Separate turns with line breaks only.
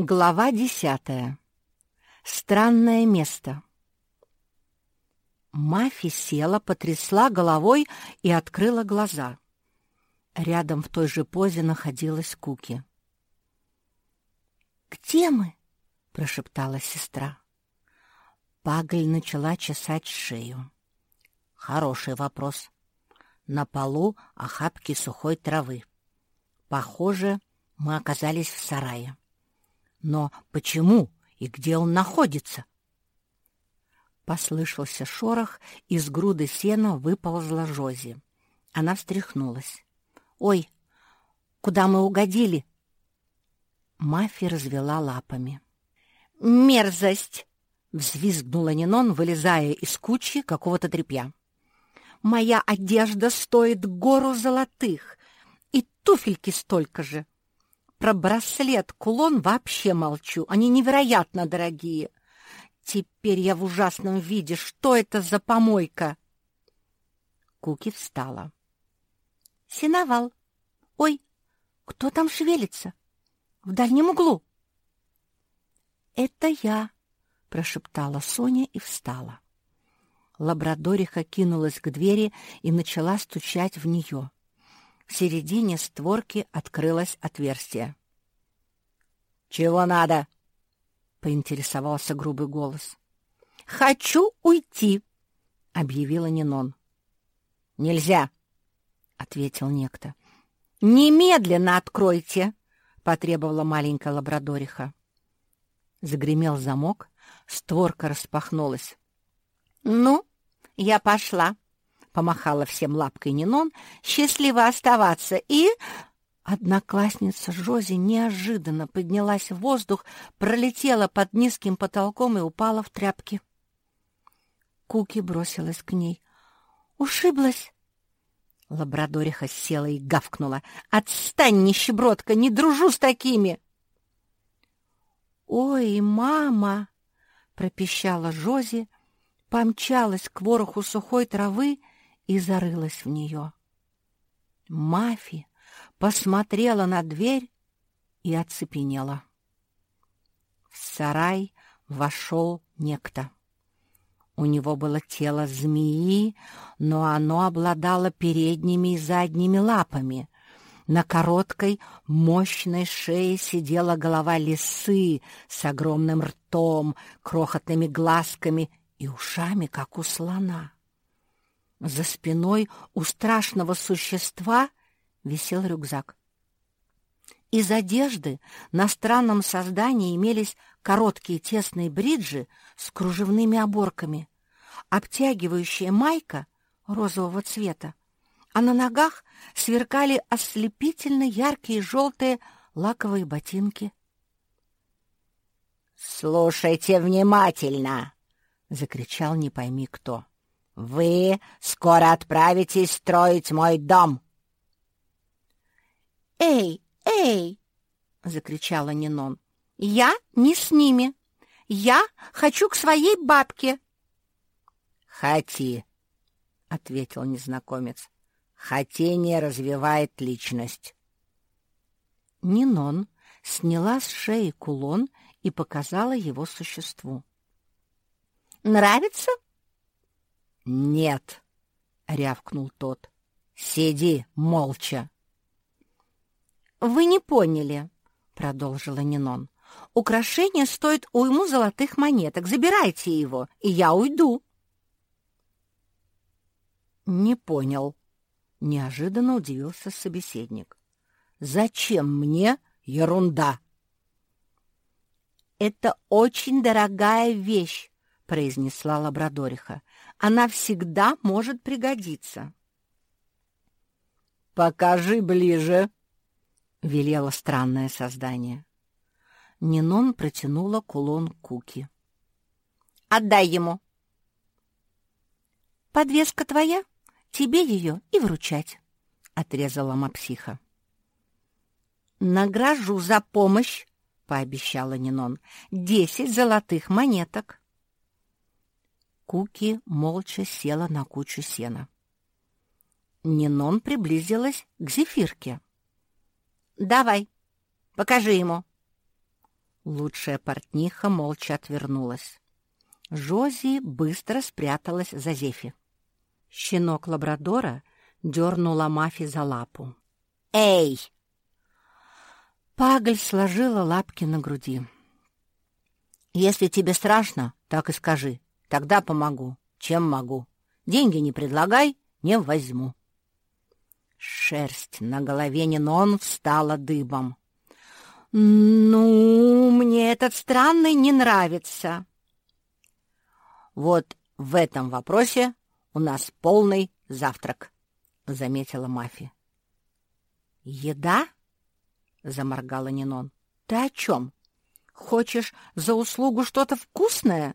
Глава десятая. Странное место. Мафи села, потрясла головой и открыла глаза. Рядом в той же позе находилась Куки. «Где мы?» — прошептала сестра. Пагль начала чесать шею. Хороший вопрос. На полу охапки сухой травы. Похоже, мы оказались в сарае. Но почему и где он находится? Послышался шорох, из груды сена выползла Жози. Она встряхнулась. «Ой, куда мы угодили?» Мафи развела лапами. «Мерзость!» — взвизгнула Нинон, вылезая из кучи какого-то тряпья. «Моя одежда стоит гору золотых, и туфельки столько же. Про браслет, кулон вообще молчу. Они невероятно дорогие. Теперь я в ужасном виде. Что это за помойка? Куки встала. Синовал. Ой, кто там шевелится? В дальнем углу. Это я, прошептала Соня и встала. Лабрадориха кинулась к двери и начала стучать в нее. В середине створки открылось отверстие. «Чего надо?» — поинтересовался грубый голос. «Хочу уйти!» — объявила Нинон. «Нельзя!» — ответил некто. «Немедленно откройте!» — потребовала маленькая лабрадориха. Загремел замок, створка распахнулась. «Ну, я пошла!» Помахала всем лапкой Нинон, счастливо оставаться, и... Одноклассница Жози неожиданно поднялась в воздух, пролетела под низким потолком и упала в тряпки. Куки бросилась к ней. «Ушиблась!» Лабрадориха села и гавкнула. «Отстань, нищебродка, не дружу с такими!» «Ой, мама!» — пропищала Жози, помчалась к вороху сухой травы и зарылась в нее. Мафи посмотрела на дверь и оцепенела. В сарай вошел некто. У него было тело змеи, но оно обладало передними и задними лапами. На короткой, мощной шее сидела голова лисы с огромным ртом, крохотными глазками и ушами, как у слона. За спиной у страшного существа висел рюкзак. Из одежды на странном создании имелись короткие тесные бриджи с кружевными оборками, обтягивающая майка розового цвета, а на ногах сверкали ослепительно яркие желтые лаковые ботинки. «Слушайте внимательно!» — закричал не пойми кто. Вы скоро отправитесь строить мой дом. Эй, эй, закричала Нинон. Я не с ними. Я хочу к своей бабке. Хоти, ответил незнакомец. Хотение развивает личность. Нинон сняла с шеи кулон и показала его существу. «Нравится?» «Нет!» — рявкнул тот. «Сиди молча!» «Вы не поняли», — продолжила Нинон. «Украшение стоит уйму золотых монеток. Забирайте его, и я уйду». «Не понял», — неожиданно удивился собеседник. «Зачем мне ерунда?» «Это очень дорогая вещь», — произнесла лабрадориха. Она всегда может пригодиться. «Покажи ближе», — велело странное создание. Нинон протянула кулон Куки. «Отдай ему». «Подвеска твоя, тебе ее и вручать», — отрезала мапсиха. «Награжу за помощь», — пообещала Нинон, — «десять золотых монеток». Куки молча села на кучу сена. Нинон приблизилась к зефирке. «Давай, покажи ему». Лучшая портниха молча отвернулась. Жози быстро спряталась за Зефи. Щенок лабрадора дернула Мафи за лапу. «Эй!» Пагль сложила лапки на груди. «Если тебе страшно, так и скажи. Тогда помогу. Чем могу. Деньги не предлагай, не возьму». Шерсть на голове Нинон встала дыбом. «Ну, мне этот странный не нравится». «Вот в этом вопросе у нас полный завтрак», — заметила Мафи. «Еда?» — заморгала Нинон. «Ты о чем? Хочешь за услугу что-то вкусное?»